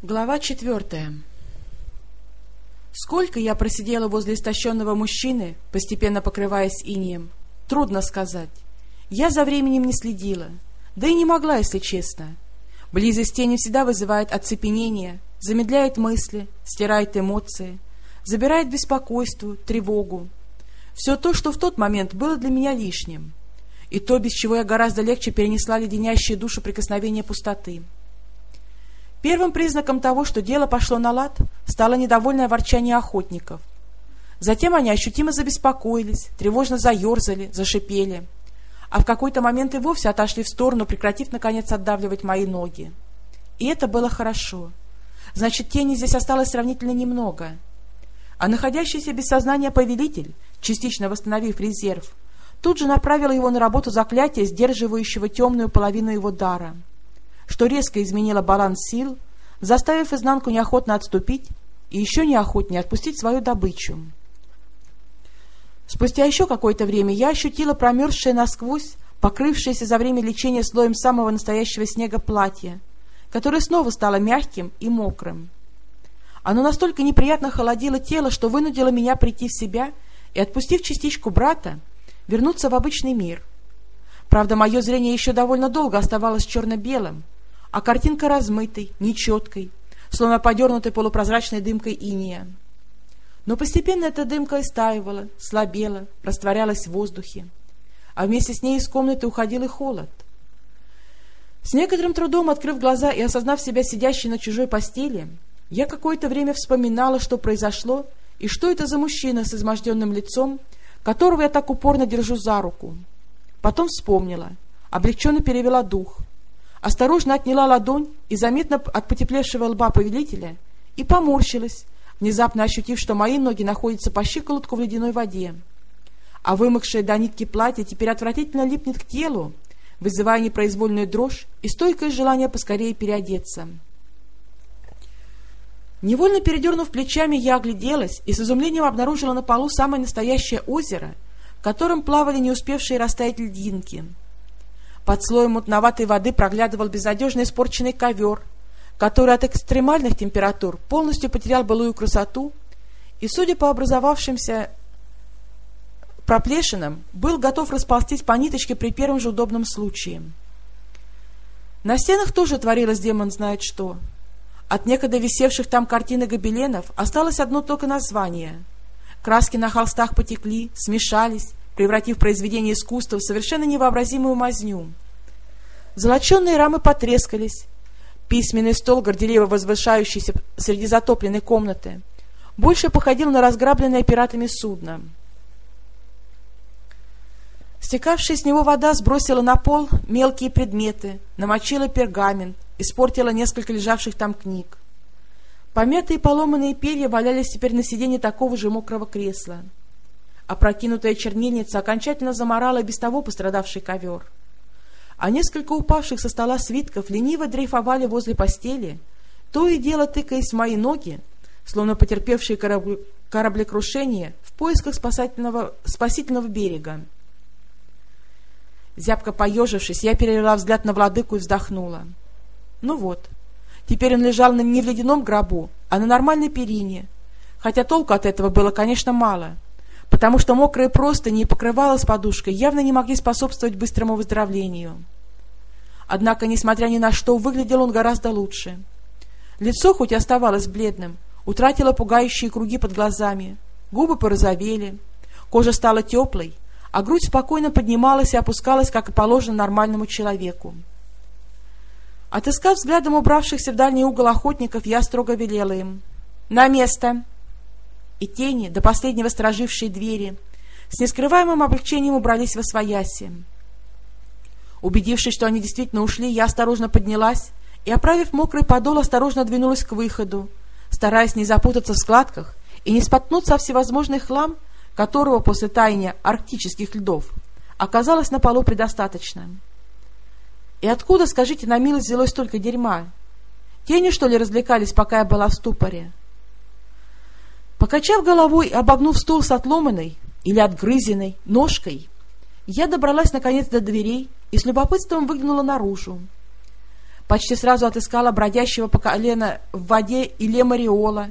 Глава четвертая Сколько я просидела возле истощенного мужчины, постепенно покрываясь инием, трудно сказать. Я за временем не следила, да и не могла, если честно. Близость тени всегда вызывает оцепенение, замедляет мысли, стирает эмоции, забирает беспокойство, тревогу. Все то, что в тот момент было для меня лишним, и то, без чего я гораздо легче перенесла леденящие душу прикосновения пустоты. Первым признаком того, что дело пошло на лад, стало недовольное ворчание охотников. Затем они ощутимо забеспокоились, тревожно заерзали, зашипели, а в какой-то момент и вовсе отошли в сторону, прекратив, наконец, отдавливать мои ноги. И это было хорошо. Значит, тени здесь осталось сравнительно немного. А находящийся без сознания повелитель, частично восстановив резерв, тут же направил его на работу заклятия, сдерживающего темную половину его дара — что резко изменило баланс сил, заставив изнанку неохотно отступить и еще неохотнее отпустить свою добычу. Спустя еще какое-то время я ощутила промерзшее насквозь, покрывшееся за время лечения слоем самого настоящего снега платье, которое снова стало мягким и мокрым. Оно настолько неприятно холодило тело, что вынудило меня прийти в себя и, отпустив частичку брата, вернуться в обычный мир. Правда, мое зрение еще довольно долго оставалось черно-белым, а картинка размытой, нечеткой, словно подернутой полупрозрачной дымкой иния. Но постепенно эта дымка истаивала, слабела, растворялась в воздухе, а вместе с ней из комнаты уходил и холод. С некоторым трудом, открыв глаза и осознав себя сидящей на чужой постели, я какое-то время вспоминала, что произошло, и что это за мужчина с изможденным лицом, которого я так упорно держу за руку. Потом вспомнила, облегченно перевела дух — осторожно отняла ладонь и заметно от потеплевшего лба повелителя и поморщилась, внезапно ощутив, что мои ноги находятся по щиколотку в ледяной воде. А вымокшее до нитки платье теперь отвратительно липнет к телу, вызывая непроизвольную дрожь и стойкое желание поскорее переодеться. Невольно передернув плечами, я огляделась и с изумлением обнаружила на полу самое настоящее озеро, в котором плавали не успевшие растаять льдинки — под слоем мутноватой воды проглядывал безнадежно испорченный ковер, который от экстремальных температур полностью потерял былую красоту и, судя по образовавшимся проплешинам, был готов расползтись по ниточке при первом же удобном случае. На стенах тоже творилось демон знает что. От некогда висевших там картин и гобеленов осталось одно только название. Краски на холстах потекли, смешались, превратив произведение искусства в совершенно невообразимую мазню. Золоченные рамы потрескались. Письменный стол, горделиво возвышающийся среди затопленной комнаты, больше походил на разграбленное пиратами судно. Стекавшая с него вода сбросила на пол мелкие предметы, намочила пергамент, испортила несколько лежавших там книг. Помятые поломанные перья валялись теперь на сиденье такого же мокрого кресла. Опрокинутая чернильница окончательно заморала без того пострадавший ковер. А несколько упавших со стола свитков лениво дрейфовали возле постели, то и дело тыкаясь в мои ноги, словно потерпевшие корабли, кораблекрушение в поисках спасательного, спасительного берега. Зябко поежившись, я перевела взгляд на владыку и вздохнула. Ну вот, теперь он лежал не в ледяном гробу, а на нормальной перине, хотя толку от этого было, конечно, мало — потому что мокрые простыни и покрывало с подушкой явно не могли способствовать быстрому выздоровлению. Однако, несмотря ни на что, выглядел он гораздо лучше. Лицо, хоть и оставалось бледным, утратило пугающие круги под глазами, губы порозовели, кожа стала теплой, а грудь спокойно поднималась и опускалась, как и положено нормальному человеку. Отыскав взглядом убравшихся в дальний угол охотников, я строго велела им «На место!» И тени, до последнего сторожившие двери, с нескрываемым облегчением убрались во свояси. Убедившись, что они действительно ушли, я осторожно поднялась и, оправив мокрый подол, осторожно двинулась к выходу, стараясь не запутаться в складках и не споткнуться о всевозможный хлам, которого после таяния арктических льдов оказалось на полу предостаточно. И откуда, скажите, на милость взялось столько дерьма? Тени, что ли, развлекались, пока я была в ступоре? Покачав головой и обогнув стол с отломанной или отгрызенной ножкой, я добралась наконец до дверей и с любопытством выглянула наружу. почти сразу отыскала бродящего по колено в воде Иле Мариола,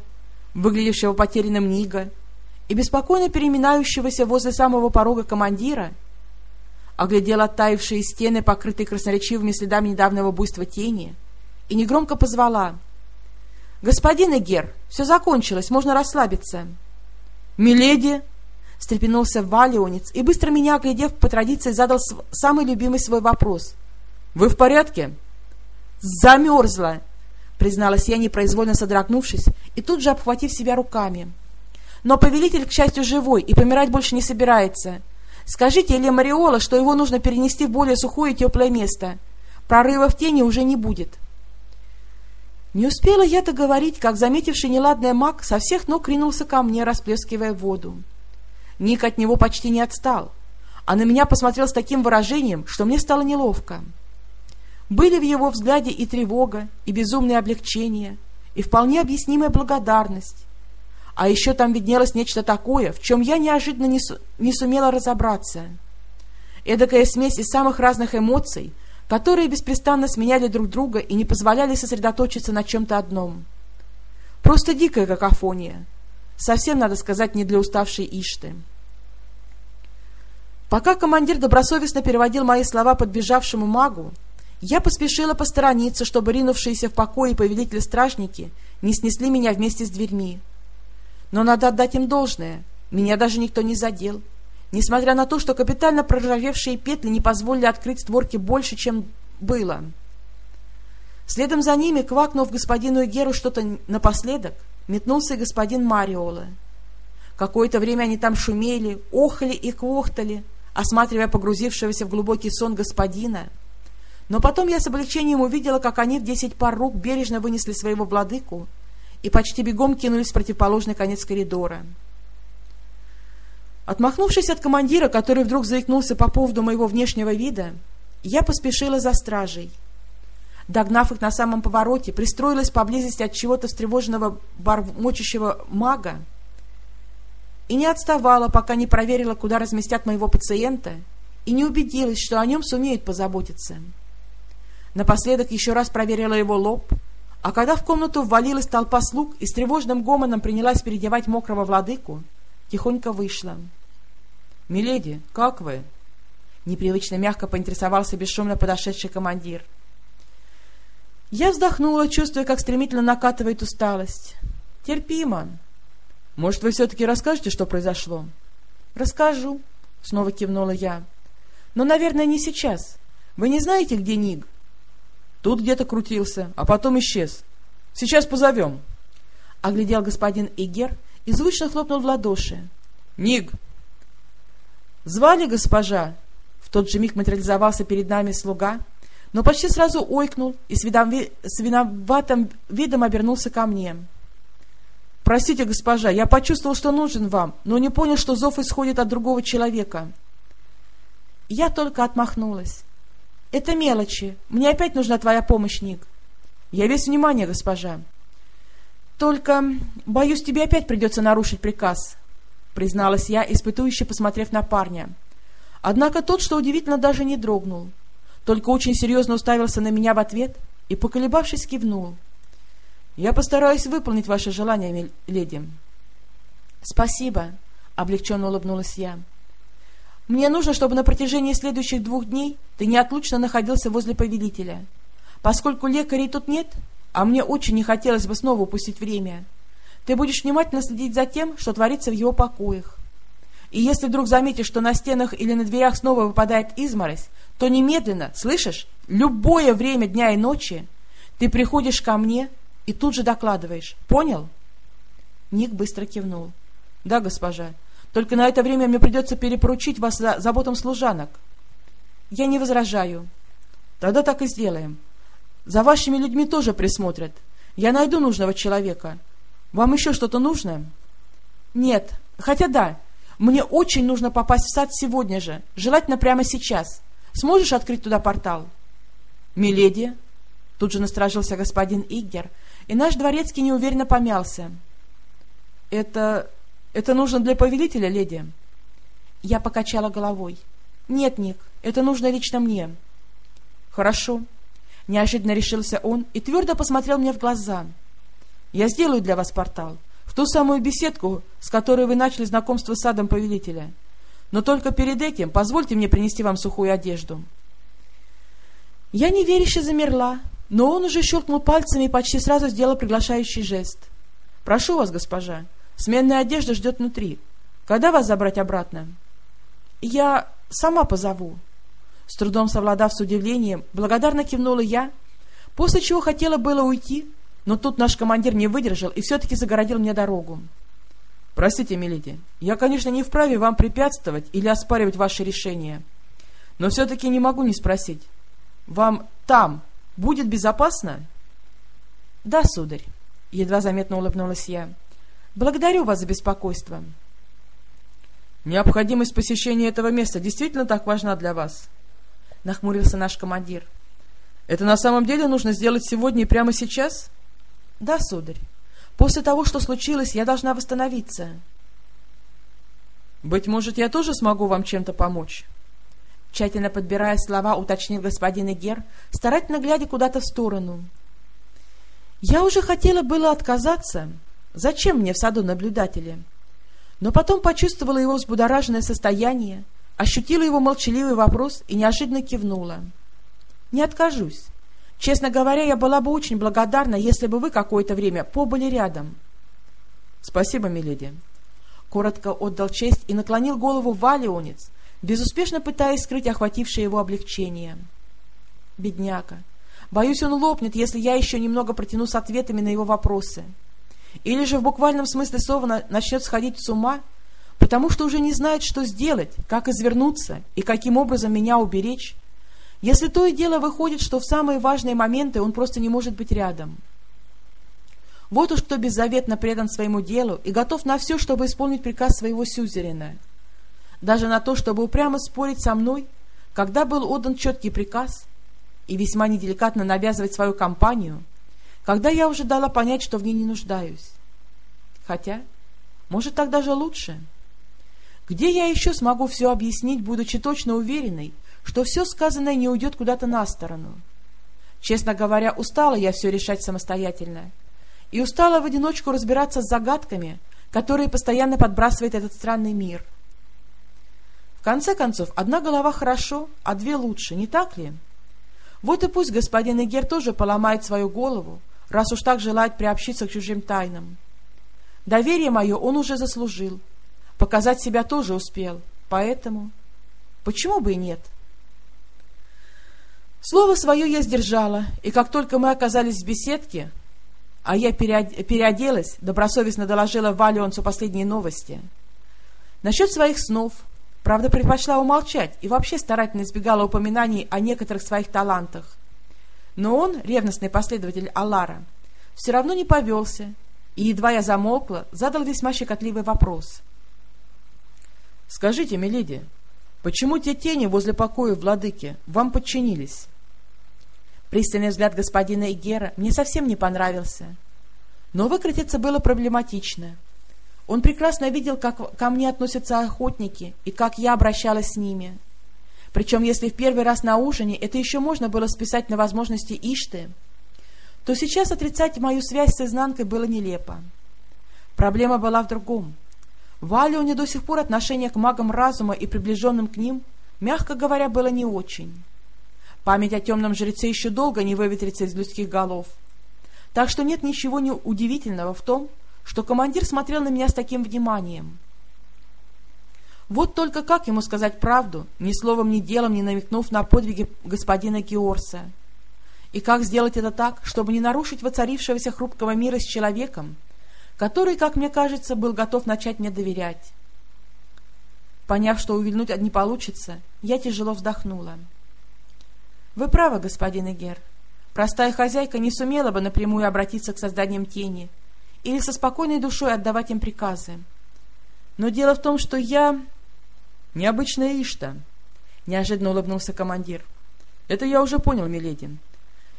выглядевшего потерянным Нига, и беспокойно переминающегося возле самого порога командира, оглядела оттаившие стены, покрытые красноречивыми следами недавнего буйства тени, и негромко позвала. — Господин Эгер, все закончилось, можно расслабиться. — Миледи! — встрепенулся Валионец и, быстро меня оглядев, по традиции задал самый любимый свой вопрос. — Вы в порядке? — Замерзла! — призналась я, непроизвольно содрогнувшись, и тут же обхватив себя руками. — Но повелитель, к счастью, живой и помирать больше не собирается. Скажите Эле Мариола, что его нужно перенести в более сухое и теплое место. Прорыва в тени уже не будет. Не успела я договорить, как заметивший неладное маг со всех ног ринулся ко мне, расплескивая воду. Ник от него почти не отстал, а на меня посмотрел с таким выражением, что мне стало неловко. Были в его взгляде и тревога, и безумное облегчение, и вполне объяснимая благодарность. А еще там виднелось нечто такое, в чем я неожиданно не, су не сумела разобраться. Эдакая смесь из самых разных эмоций, которые беспрестанно сменяли друг друга и не позволяли сосредоточиться на чем-то одном. Просто дикая какофония. Совсем, надо сказать, не для уставшей Ишты. Пока командир добросовестно переводил мои слова подбежавшему магу, я поспешила посторониться, чтобы ринувшиеся в покое повелитель стражники не снесли меня вместе с дверьми. Но надо отдать им должное, меня даже никто не задел, несмотря на то, что капитально проржавевшие петли не позволили открыть створки больше, чем было. Следом за ними, квакнув господину Геру что-то напоследок, метнулся и господин Мариола. Какое-то время они там шумели, охали и квохтали, осматривая погрузившегося в глубокий сон господина — но потом я с облегчением увидела, как они в десять пар рук бережно вынесли своего владыку и почти бегом кинулись в противоположный конец коридора. Отмахнувшись от командира, который вдруг заикнулся по поводу моего внешнего вида, я поспешила за стражей. Догнав их на самом повороте, пристроилась поблизости от чего-то встревоженного бормочущего мага и не отставала, пока не проверила, куда разместят моего пациента, и не убедилась, что о нем сумеют позаботиться. Напоследок еще раз проверила его лоб, а когда в комнату ввалилась толпа слуг и с тревожным гомоном принялась переодевать мокрого владыку, тихонько вышла. — Миледи, как вы? — непривычно мягко поинтересовался бесшумно подошедший командир. Я вздохнула, чувствуя, как стремительно накатывает усталость. — Терпимо. — Может, вы все-таки расскажете, что произошло? — Расскажу, — снова кивнула я. — Но, наверное, не сейчас. Вы не знаете, где Ник? — Тут где-то крутился, а потом исчез. Сейчас позовем. Оглядел господин Игер и звучно хлопнул в ладоши. Ник! Звали госпожа? В тот же миг материализовался перед нами слуга, но почти сразу ойкнул и с, видом, с виноватым видом обернулся ко мне. «Простите, госпожа, я почувствовал, что нужен вам, но не понял, что зов исходит от другого человека». Я только отмахнулась. — Это мелочи. Мне опять нужна твоя помощь, Ник. — Я весь внимание, госпожа. — Только, боюсь, тебе опять придется нарушить приказ, — призналась я, испытующе посмотрев на парня. Однако тот, что удивительно, даже не дрогнул, только очень серьезно уставился на меня в ответ и, поколебавшись, кивнул. — Я постараюсь выполнить ваше желание, леди. — Спасибо, — облегченно улыбнулась я. — мне нужно, чтобы на протяжении следующих двух дней ты неотлучно находился возле повелителя. Поскольку лекарей тут нет, а мне очень не хотелось бы снова упустить время, ты будешь внимательно следить за тем, что творится в его покоях. И если вдруг заметишь, что на стенах или на дверях снова выпадает изморозь, то немедленно, слышишь, любое время дня и ночи ты приходишь ко мне и тут же докладываешь. Понял? Ник быстро кивнул. — Да, госпожа. Только на это время мне придется перепоручить вас за заботам служанок. Я не возражаю. Тогда так и сделаем. За вашими людьми тоже присмотрят. Я найду нужного человека. Вам еще что-то нужно? Нет. Хотя да. Мне очень нужно попасть в сад сегодня же. Желательно прямо сейчас. Сможешь открыть туда портал? Миледи. Тут же насторожился господин Иггер, и наш дворецкий неуверенно помялся. Это это нужно для повелителя, леди? Я покачала головой. Нет, Ник, это нужно лично мне. Хорошо. Неожиданно решился он и твердо посмотрел мне в глаза. «Я сделаю для вас портал, в ту самую беседку, с которой вы начали знакомство с садом повелителя. Но только перед этим позвольте мне принести вам сухую одежду». Я неверяще замерла, но он уже щелкнул пальцами и почти сразу сделал приглашающий жест. «Прошу вас, госпожа, сменная одежда ждет внутри. Когда вас забрать обратно?» «Я сама позову», с трудом совладав с удивлением, благодарно кивнула я, после чего хотела было уйти, но тут наш командир не выдержал и все-таки загородил мне дорогу. «Простите, миледи, я, конечно, не вправе вам препятствовать или оспаривать ваше решение, но все-таки не могу не спросить. Вам там будет безопасно?» «Да, сударь», — едва заметно улыбнулась я. «Благодарю вас за беспокойство». «Необходимость посещения этого места действительно так важна для вас?» — нахмурился наш командир. «Это на самом деле нужно сделать сегодня и прямо сейчас?» «Да, сударь. После того, что случилось, я должна восстановиться». «Быть может, я тоже смогу вам чем-то помочь?» Тщательно подбирая слова, уточнил господин Игер, старательно глядя куда-то в сторону. «Я уже хотела было отказаться. Зачем мне в саду наблюдатели?» Но потом почувствовала его взбудораженное состояние, ощутила его молчаливый вопрос и неожиданно кивнула. «Не откажусь. Честно говоря, я была бы очень благодарна, если бы вы какое-то время побыли рядом». «Спасибо, миледи». Коротко отдал честь и наклонил голову валионец, безуспешно пытаясь скрыть охватившее его облегчение. «Бедняка. Боюсь, он лопнет, если я еще немного протяну с ответами на его вопросы. Или же в буквальном смысле слова начнет сходить с ума — потому что уже не знает, что сделать, как извернуться и каким образом меня уберечь, если то и дело выходит, что в самые важные моменты он просто не может быть рядом. Вот уж кто беззаветно предан своему делу и готов на все, чтобы исполнить приказ своего сюзерена. Даже на то, чтобы упрямо спорить со мной, когда был отдан четкий приказ, и весьма неделикатно навязывать свою компанию, когда я уже дала понять, что в ней не нуждаюсь. Хотя, может, так даже лучше — где я еще смогу все объяснить, будучи точно уверенной, что все сказанное не уйдет куда-то на сторону? Честно говоря, устала я все решать самостоятельно. И устала в одиночку разбираться с загадками, которые постоянно подбрасывает этот странный мир. В конце концов, одна голова хорошо, а две лучше, не так ли? Вот и пусть господин Игер тоже поломает свою голову, раз уж так желает приобщиться к чужим тайнам. Доверие мое он уже заслужил, Показать себя тоже успел, поэтому... Почему бы и нет? Слово свое я сдержала, и как только мы оказались в беседке, а я переоделась, добросовестно доложила Валионцу последние новости. Насчет своих снов, правда, предпочла умолчать и вообще старательно избегала упоминаний о некоторых своих талантах. Но он, ревностный последователь Аллара, все равно не повелся, и, едва я замолкла, задал весьма щекотливый вопрос. — Скажите, миледи, почему те тени возле покоя владыки вам подчинились? Пристальный взгляд господина Игера мне совсем не понравился. Но выкрутиться было проблематично. Он прекрасно видел, как ко мне относятся охотники и как я обращалась с ними. Причем, если в первый раз на ужине это еще можно было списать на возможности Ишты, то сейчас отрицать мою связь с изнанкой было нелепо. Проблема была в другом — в Алионе до сих пор отношение к магам разума и приближенным к ним, мягко говоря, было не очень. Память о темном жреце еще долго не выветрится из людских голов. Так что нет ничего удивительного в том, что командир смотрел на меня с таким вниманием. Вот только как ему сказать правду, ни словом, ни делом не намекнув на подвиги господина Георса? И как сделать это так, чтобы не нарушить воцарившегося хрупкого мира с человеком, который, как мне кажется, был готов начать мне доверять. Поняв, что увильнуть не получится, я тяжело вздохнула. «Вы правы, господин Игер. Простая хозяйка не сумела бы напрямую обратиться к созданиям тени или со спокойной душой отдавать им приказы. Но дело в том, что я... необычная Ишта», — неожиданно улыбнулся командир. «Это я уже понял, миледи,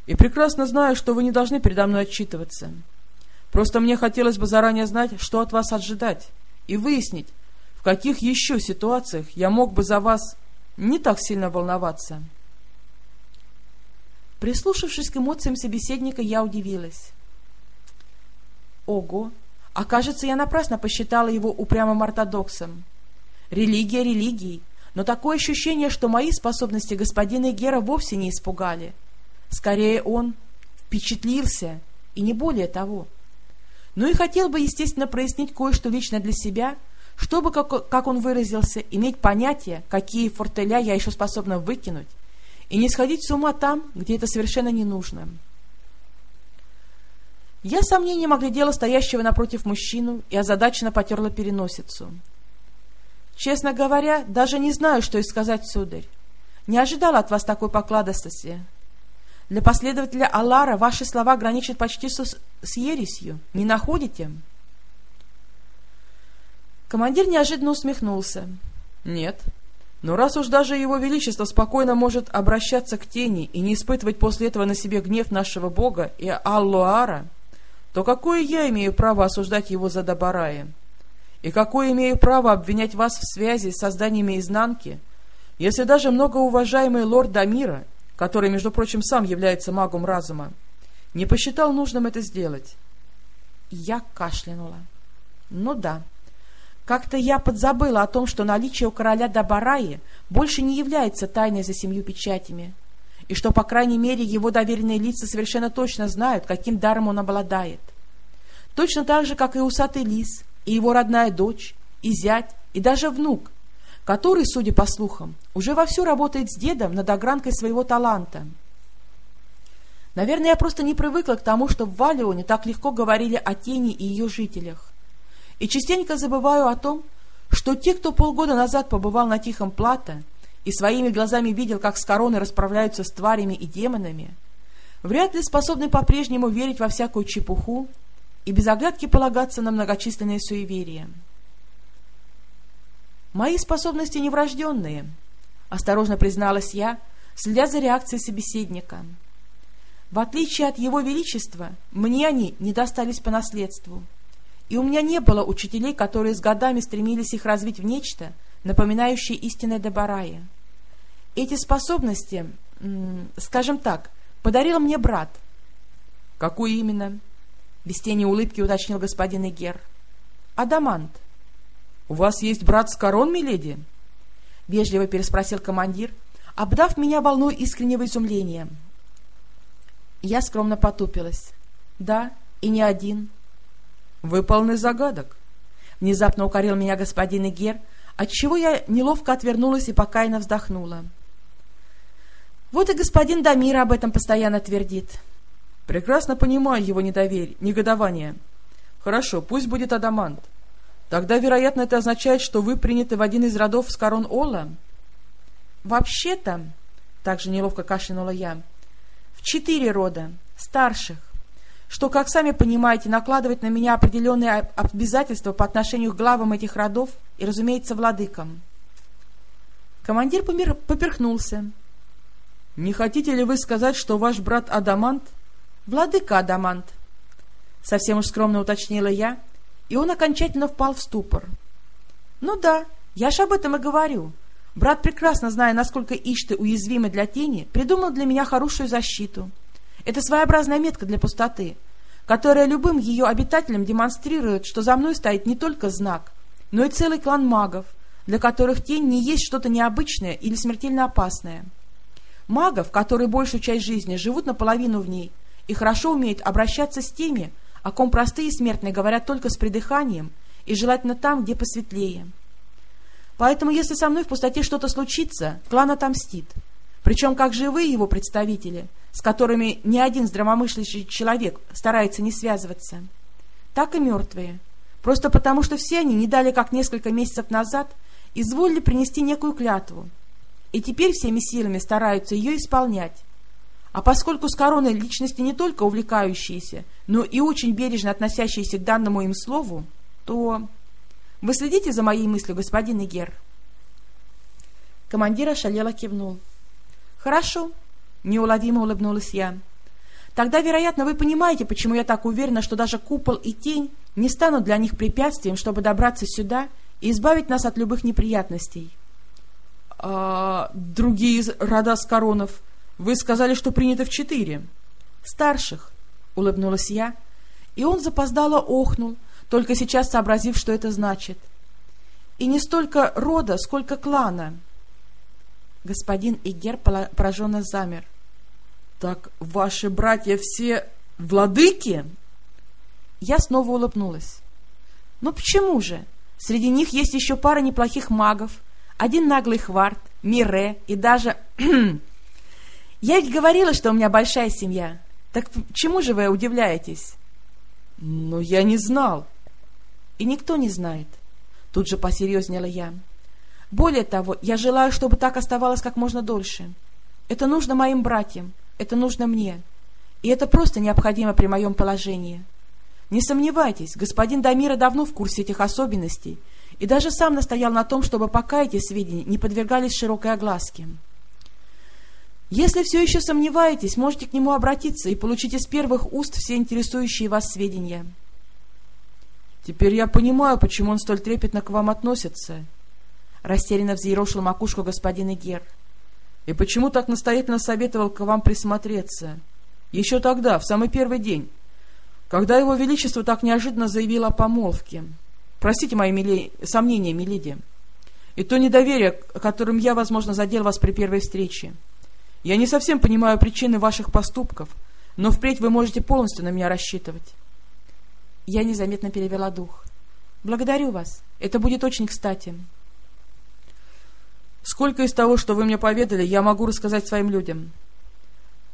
и прекрасно знаю, что вы не должны передо мной отчитываться». Просто мне хотелось бы заранее знать, что от вас ожидать, и выяснить, в каких еще ситуациях я мог бы за вас не так сильно волноваться. Прислушавшись к эмоциям собеседника, я удивилась. Ого! А кажется, я напрасно посчитала его упрямым ортодоксом. Религия религией, но такое ощущение, что мои способности господина Гера вовсе не испугали. Скорее, он впечатлился, и не более того. Ну и хотел бы, естественно, прояснить кое-что лично для себя, чтобы, как, как он выразился, иметь понятие, какие фортеля я еще способна выкинуть, и не сходить с ума там, где это совершенно не нужно. Я сомнением оглядела стоящего напротив мужчину и озадаченно потерла переносицу. Честно говоря, даже не знаю, что и сказать, сударь. Не ожидала от вас такой покладостности. Для последователя Аллара ваши слова граничат почти с, с ересью. Не находите? Командир неожиданно усмехнулся. Нет. Но раз уж даже его величество спокойно может обращаться к тени и не испытывать после этого на себе гнев нашего бога и Аллуара, то какое я имею право осуждать его за Добарая? И какое имею право обвинять вас в связи с созданиями изнанки, если даже многоуважаемый лорд Дамира, который, между прочим, сам является магом разума, не посчитал нужным это сделать? Я кашлянула. Ну да. Как-то я подзабыла о том, что наличие у короля Дабараи больше не является тайной за семью печатями, и что, по крайней мере, его доверенные лица совершенно точно знают, каким даром он обладает. Точно так же, как и усатый лис, и его родная дочь, и зять, и даже внук, который, судя по слухам, уже вовсю работает с дедом над огранкой своего таланта. Наверное, я просто не привыкла к тому, что в Валионе так легко говорили о тени и ее жителях. И частенько забываю о том, что те, кто полгода назад побывал на Тихом Плато и своими глазами видел, как с короной расправляются с тварями и демонами, вряд ли способны по-прежнему верить во всякую чепуху и без оглядки полагаться на многочисленные суеверия. «Мои способности неврожденные», — осторожно призналась я, следя за реакцией собеседника. «В отличие от его величества, мне они не достались по наследству, и у меня не было учителей, которые с годами стремились их развить в нечто, напоминающее истинное Дебарая. Эти способности, скажем так, подарил мне брат». «Какой именно?» Без тени улыбки уточнил господин Игер. «Адамант». «У вас есть брат с корон, миледи?» Вежливо переспросил командир, обдав меня волной искреннего изумления. Я скромно потупилась. «Да, и не один». «Вы полны загадок», — внезапно укорил меня господин Игер, отчего я неловко отвернулась и покаянно вздохнула. Вот и господин Дамир об этом постоянно твердит. Прекрасно понимаю его недоверие, негодование. Хорошо, пусть будет Адамант. Тогда, вероятно, это означает, что вы приняты в один из родов с корон Ола? Вообще-то, также неловко кашлянула я, в четыре рода, старших, что, как сами понимаете, накладывает на меня определенные обязательства по отношению к главам этих родов и, разумеется, владыкам. Командир поперхнулся. «Не хотите ли вы сказать, что ваш брат Адамант — «Владыка Адамант», — совсем уж скромно уточнила я, и он окончательно впал в ступор. «Ну да, я ж об этом и говорю. Брат, прекрасно зная, насколько ишты уязвимы для тени, придумал для меня хорошую защиту. Это своеобразная метка для пустоты, которая любым ее обитателям демонстрирует, что за мной стоит не только знак, но и целый клан магов, для которых тень не есть что-то необычное или смертельно опасное. Магов, которые большую часть жизни живут наполовину в ней, и хорошо умеют обращаться с теми, о ком простые смертные говорят только с придыханием и желательно там, где посветлее. Поэтому, если со мной в пустоте что-то случится, клан отомстит. Причем как живые его представители, с которыми ни один здравомыслящий человек старается не связываться, так и мертвые. Просто потому, что все они не дали, как несколько месяцев назад, изволили принести некую клятву. И теперь всеми силами стараются ее исполнять, а поскольку с короной личности не только увлекающиеся, но и очень бережно относящиеся к данному им слову, то... Вы следите за моей мыслью, господин Игер? Командир ошалело кивнул. Хорошо, неуловимо улыбнулась я. Тогда, вероятно, вы понимаете, почему я так уверена, что даже купол и тень не станут для них препятствием, чтобы добраться сюда и избавить нас от любых неприятностей. А другие рода с коронов Вы сказали, что принято в четыре. Старших, улыбнулась я, и он запоздало охнул, только сейчас сообразив, что это значит. И не столько рода, сколько клана. Господин Игер пораженно замер. — Так ваши братья все владыки? Я снова улыбнулась. — Ну почему же? Среди них есть еще пара неплохих магов, один наглый хварт, Мире и даже... Я ведь говорила, что у меня большая семья. Так чему же вы удивляетесь? Но я не знал. И никто не знает. Тут же посерьезнела я. Более того, я желаю, чтобы так оставалось как можно дольше. Это нужно моим братьям, это нужно мне. И это просто необходимо при моем положении. Не сомневайтесь, господин Дамира давно в курсе этих особенностей и даже сам настоял на том, чтобы пока эти сведения не подвергались широкой огласке. Если все еще сомневаетесь, можете к нему обратиться и получить из первых уст все интересующие вас сведения. Теперь я понимаю, почему он столь трепетно к вам относится. Растерянно взъерошил макушку господин Игер. И почему так настоятельно советовал к вам присмотреться? Еще тогда, в самый первый день, когда его величество так неожиданно заявило о помолвке. Простите мои миле... сомнения, миледи. И то недоверие, которым я, возможно, задел вас при первой встрече. Я не совсем понимаю причины ваших поступков, но впредь вы можете полностью на меня рассчитывать. Я незаметно перевела дух. Благодарю вас. Это будет очень кстати. Сколько из того, что вы мне поведали, я могу рассказать своим людям?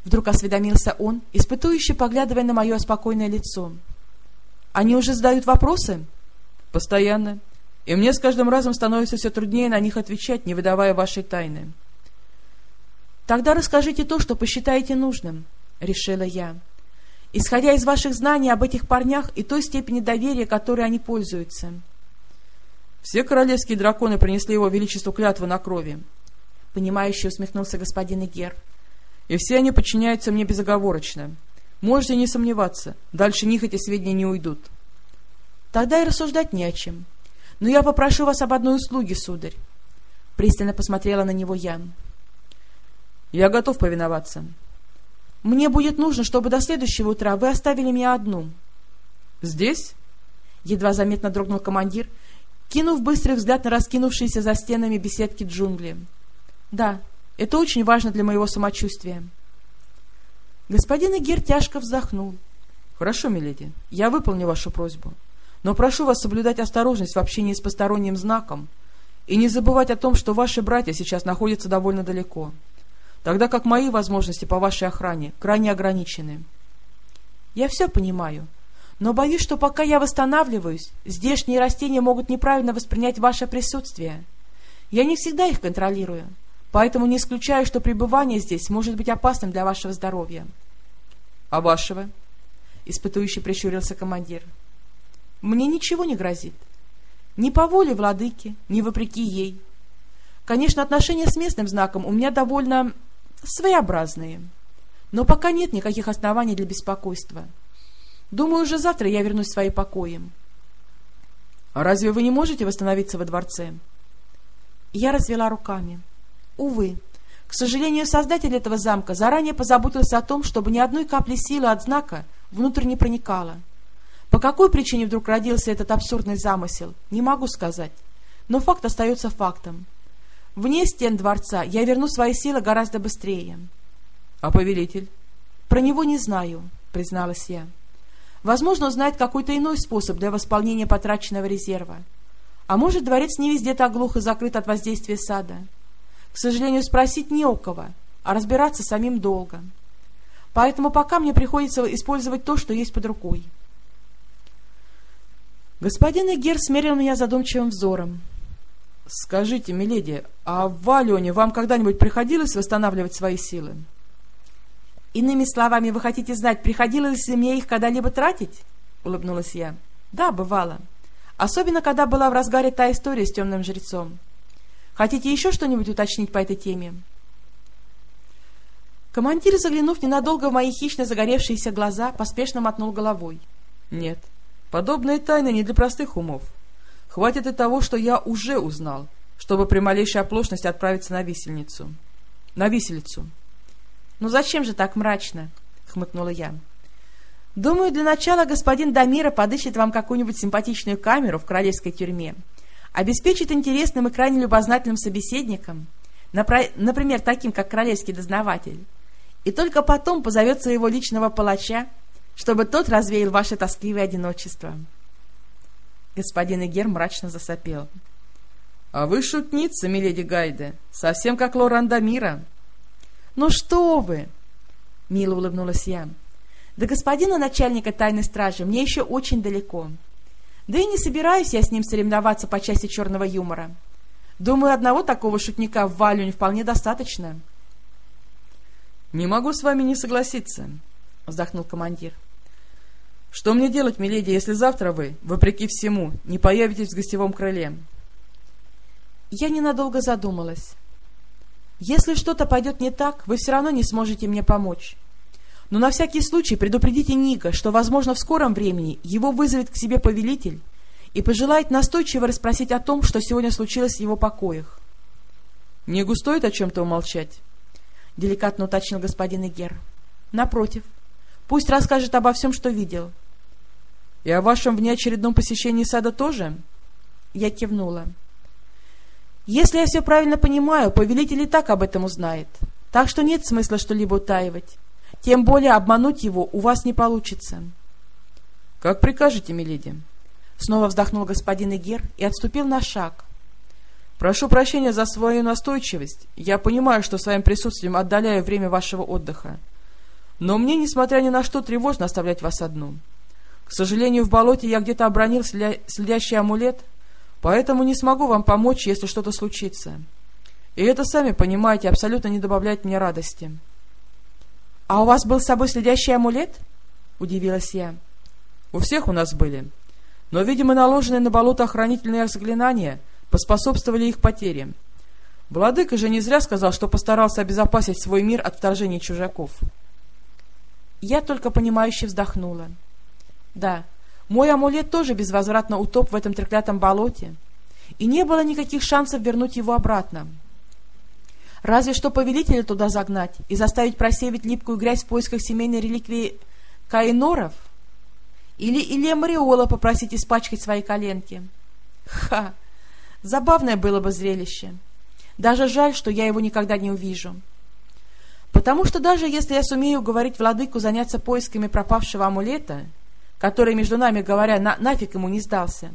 Вдруг осведомился он, испытующе поглядывая на мое спокойное лицо. Они уже задают вопросы? Постоянно. И мне с каждым разом становится все труднее на них отвечать, не выдавая вашей тайны. Тогда расскажите то, что посчитаете нужным, — решила я, исходя из ваших знаний об этих парнях и той степени доверия, которой они пользуются. Все королевские драконы принесли его величеству клятву на крови. Понимающе усмехнулся господин Игер. И все они подчиняются мне безоговорочно. Можете не сомневаться, дальше них эти сведения не уйдут. Тогда и рассуждать не о чем. Но я попрошу вас об одной услуге, сударь. Пристально посмотрела на него я. Я готов повиноваться. Мне будет нужно, чтобы до следующего утра вы оставили меня одну. Здесь? Едва заметно дрогнул командир, кинув быстрый взгляд на раскинувшиеся за стенами беседки джунгли. Да, это очень важно для моего самочувствия. Господин Игер тяжко вздохнул. Хорошо, миледи, я выполню вашу просьбу. Но прошу вас соблюдать осторожность в общении с посторонним знаком и не забывать о том, что ваши братья сейчас находятся довольно далеко тогда как мои возможности по вашей охране крайне ограничены. Я все понимаю, но боюсь, что пока я восстанавливаюсь, здешние растения могут неправильно воспринять ваше присутствие. Я не всегда их контролирую, поэтому не исключаю, что пребывание здесь может быть опасным для вашего здоровья. — А вашего? — испытующе прищурился командир. — Мне ничего не грозит. Ни по воле владыки, ни вопреки ей. Конечно, отношения с местным знаком у меня довольно своеобразные. Но пока нет никаких оснований для беспокойства. Думаю, уже завтра я вернусь в свои покои. А разве вы не можете восстановиться во дворце? Я развела руками. Увы, к сожалению, создатель этого замка заранее позаботился о том, чтобы ни одной капли силы от знака внутрь не проникало. По какой причине вдруг родился этот абсурдный замысел, не могу сказать. Но факт остается фактом. Вне стен дворца я верну свои силы гораздо быстрее. — А повелитель? — Про него не знаю, — призналась я. Возможно, он знает какой-то иной способ для восполнения потраченного резерва. А может, дворец не везде так глухо закрыт от воздействия сада. К сожалению, спросить не у кого, а разбираться самим долго. Поэтому пока мне приходится использовать то, что есть под рукой. Господин Эгер смерил меня задумчивым взором. — Скажите, миледи, а в Валионе вам когда-нибудь приходилось восстанавливать свои силы? — Иными словами, вы хотите знать, приходилось ли мне их когда-либо тратить? — улыбнулась я. — Да, бывало. Особенно, когда была в разгаре та история с темным жрецом. Хотите еще что-нибудь уточнить по этой теме? Командир, заглянув ненадолго в мои хищно загоревшиеся глаза, поспешно мотнул головой. — Нет, подобные тайны не для простых умов. Хватит и того, что я уже узнал, чтобы при малейшей оплошности отправиться на висельницу. На виселицу. Ну зачем же так мрачно? — хмыкнула я. Думаю, для начала господин Дамира подыщет вам какую-нибудь симпатичную камеру в королевской тюрьме, обеспечит интересным и крайне любознательным собеседником, например, таким, как королевский дознаватель, и только потом позовет своего личного палача, чтобы тот развеял ваше тоскливое одиночество. Господин Игер мрачно засопел. — А вы шутница, миледи Гайде, совсем как Лоран Дамира. — Ну что вы! — мило улыбнулась я. — До господина начальника тайной стражи мне еще очень далеко. Да и не собираюсь я с ним соревноваться по части черного юмора. Думаю, одного такого шутника в Валюне вполне достаточно. — Не могу с вами не согласиться, — вздохнул командир. — Что мне делать, миледи, если завтра вы, вопреки всему, не появитесь в гостевом крыле? Я ненадолго задумалась. Если что-то пойдет не так, вы все равно не сможете мне помочь. Но на всякий случай предупредите Ника, что, возможно, в скором времени его вызовет к себе повелитель и пожелает настойчиво расспросить о том, что сегодня случилось в его покоях. — Не стоит о чем-то умолчать? — деликатно уточнил господин Игер. — Напротив. Пусть расскажет обо всем, что видел. — И о вашем внеочередном посещении сада тоже? Я кивнула. — если я все правильно понимаю, повелитель и так об этом узнает. Так что нет смысла что-либо утаивать. Тем более обмануть его у вас не получится. — Как прикажете, миледи? Снова вздохнул господин Игер и отступил на шаг. — Прошу прощения за свою настойчивость. Я понимаю, что своим присутствием отдаляю время вашего отдыха. Но мне, несмотря ни на что, тревожно оставлять вас одну. К сожалению, в болоте я где-то обронил следящий амулет — Поэтому не смогу вам помочь, если что-то случится. И это, сами понимаете, абсолютно не добавляет мне радости. — А у вас был с собой следящий амулет? — удивилась я. — У всех у нас были. Но, видимо, наложенные на болото охранительные заклинания поспособствовали их потере. Владыка же не зря сказал, что постарался обезопасить свой мир от вторжения чужаков. Я только понимающе вздохнула. Да, мой амулет тоже безвозвратно утоп в этом треклятом болоте, и не было никаких шансов вернуть его обратно. Разве что повелителя туда загнать и заставить просеивать липкую грязь в поисках семейной реликвии Каиноров? Или Илья Мариола попросить испачкать свои коленки? Ха! Забавное было бы зрелище. Даже жаль, что я его никогда не увижу. Потому что даже если я сумею уговорить владыку заняться поисками пропавшего амулета, который, между нами говоря, на нафиг ему не сдался,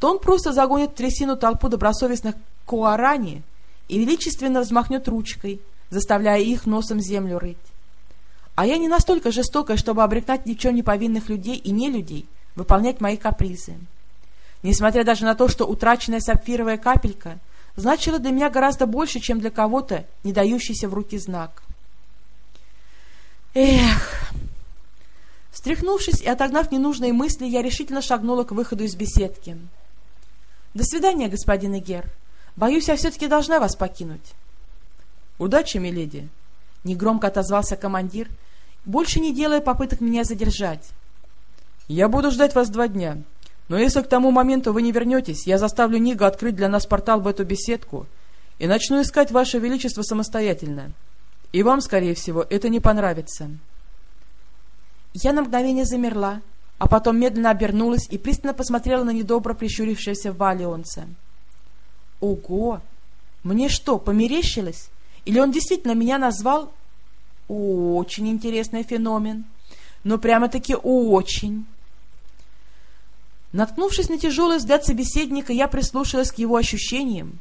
то он просто загонит в трясину толпу добросовестных куарани и величественно взмахнет ручкой, заставляя их носом землю рыть. А я не настолько жестокая, чтобы обрекать ни в не повинных людей и не людей выполнять мои капризы. Несмотря даже на то, что утраченная сапфировая капелька значила для меня гораздо больше, чем для кого-то, не дающийся в руки знак. Эх, Встряхнувшись и отогнав ненужные мысли, я решительно шагнула к выходу из беседки. — До свидания, господин Игер. Боюсь, я все-таки должна вас покинуть. — Удачи, миледи! — негромко отозвался командир, больше не делая попыток меня задержать. — Я буду ждать вас два дня, но если к тому моменту вы не вернетесь, я заставлю Нига открыть для нас портал в эту беседку и начну искать ваше величество самостоятельно. И вам, скорее всего, это не понравится. — я на мгновение замерла, а потом медленно обернулась и пристально посмотрела на недобро прищурившегося Валионца. «Ого! Мне что, померещилось? Или он действительно меня назвал? Очень интересный феномен. Но прямо-таки очень!» Наткнувшись на тяжелый взгляд собеседника, я прислушалась к его ощущениям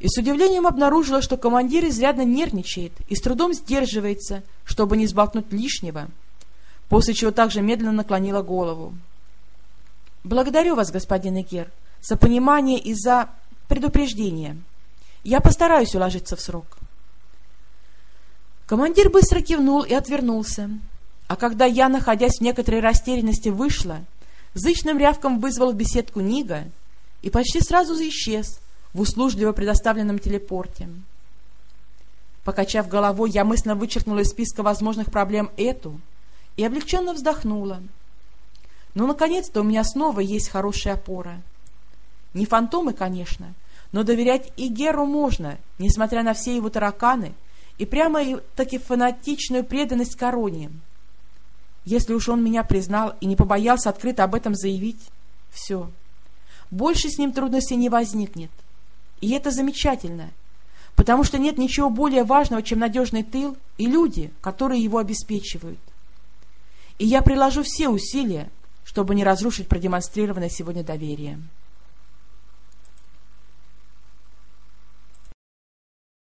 и с удивлением обнаружила, что командир изрядно нервничает и с трудом сдерживается, чтобы не сболтнуть лишнего после чего также медленно наклонила голову. — Благодарю вас, господин Икер, за понимание и за предупреждение. Я постараюсь уложиться в срок. Командир быстро кивнул и отвернулся, а когда я, находясь в некоторой растерянности, вышла, зычным рявком вызвал в беседку Нига и почти сразу исчез в услужливо предоставленном телепорте. Покачав головой, я мысленно вычеркнула из списка возможных проблем эту — и облегченно вздохнула. Ну, наконец-то у меня снова есть хорошая опора. Не фантомы, конечно, но доверять и Геру можно, несмотря на все его тараканы и прямо-таки фанатичную преданность короне. Если уж он меня признал и не побоялся открыто об этом заявить, все. Больше с ним трудностей не возникнет. И это замечательно, потому что нет ничего более важного, чем надежный тыл и люди, которые его обеспечивают. И я приложу все усилия, чтобы не разрушить продемонстрированное сегодня доверие.